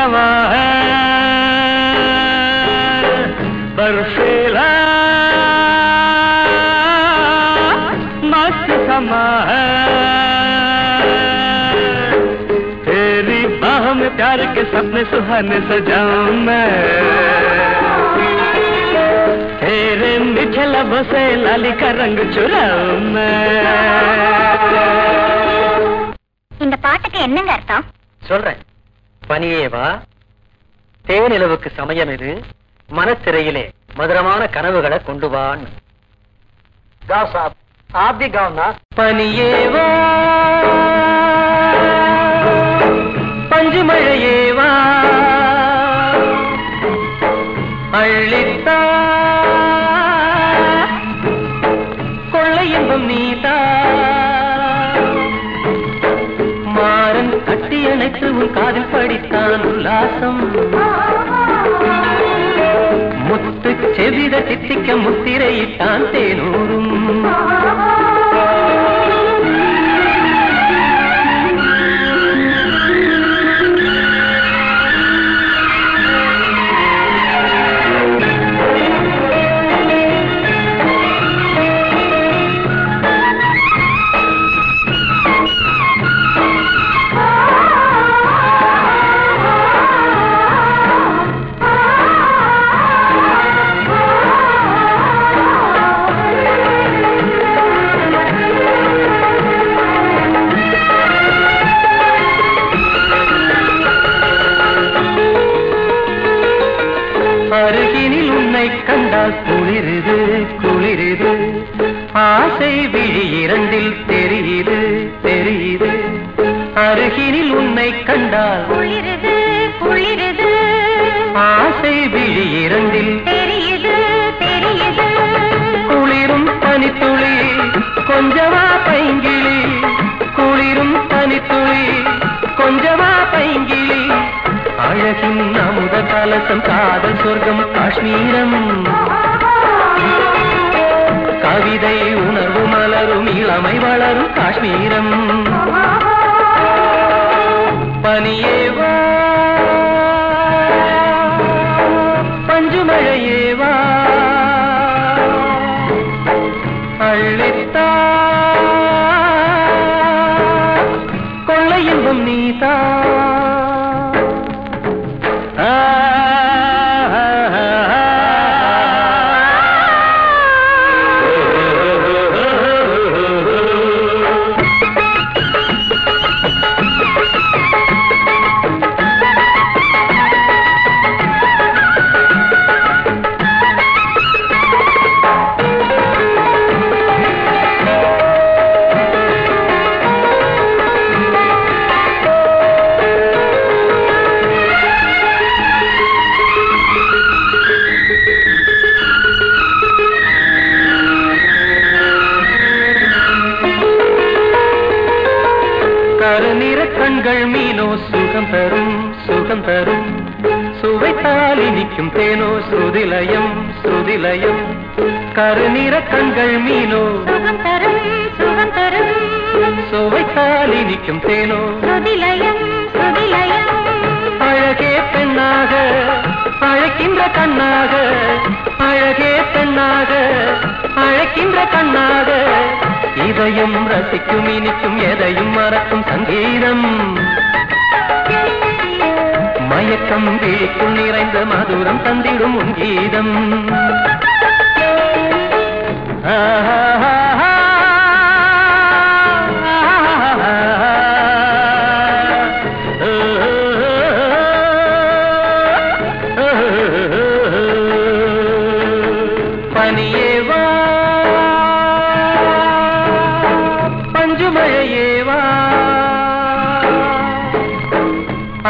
समा है बर्फीला मस्त समा है तेरी बाहों में प्यार के सपने सुहाने सजाऊं मैं तेरे मीठे लबों से लाली का रंग चुराऊं मैं இந்த பாட்டுக்கு என்னங்க அர்த்தம் சொல்றேன் பனியே வா தேனிலவுக்கு சமயம் இது மனத்திரையிலே மதுரமான கனவுகளை கொண்டு வான்னு गाओ साहब आप भी गाओ ना பனியே வா பஞ்சுமழையே வா கட்டி அணைத்து உன் காதில் படித்தான் உல்லாசம். முத்து செவித தித்திக்க முத்திரையிட்டான் தேனூரும். குளிருது குளிருது. ஆசை விழி இரண்டில் தெரியுது தெரியுது. அருகினில் உன்னை கண்டால் குளிருது குளிருது. ஆசை விழி இரண்டில் அமுத கலசம் காதல் சொர்க்கம் காஷ்மீரம். கவிதை உணர்வு மலரும் இளமை வளரும் காஷ்மீரம். பனியே வா. அள்ளித்தா. கொள்ளை இன்பம் கண்கள் மீனோ சுகம் தரும் சுகம் தரும். சுவைத்தால் இனிக்கும் தேனோ சுதிலயம் சுதிலயம். கருநிற கண்கள் மீனோ சுகம் தரும் சுகம் தரும். சுவைத்தால் இனிக்கும் தேனோ சுதிலயம் சுதிலயம். அழகே பெண்ணாக அழைக்கின்ற கண்ணாக அழகே பெண்ணாக அழைக்கின்ற கண்ணாக. இதயம் ரசிக்கும் இனிக்கும் எதையும் மறக்கும் சங்கீதம். மயக்கம் விழிக்குள் நிறைந்த மதுரம் தந்திடும் உன் கீதம். ஆஹா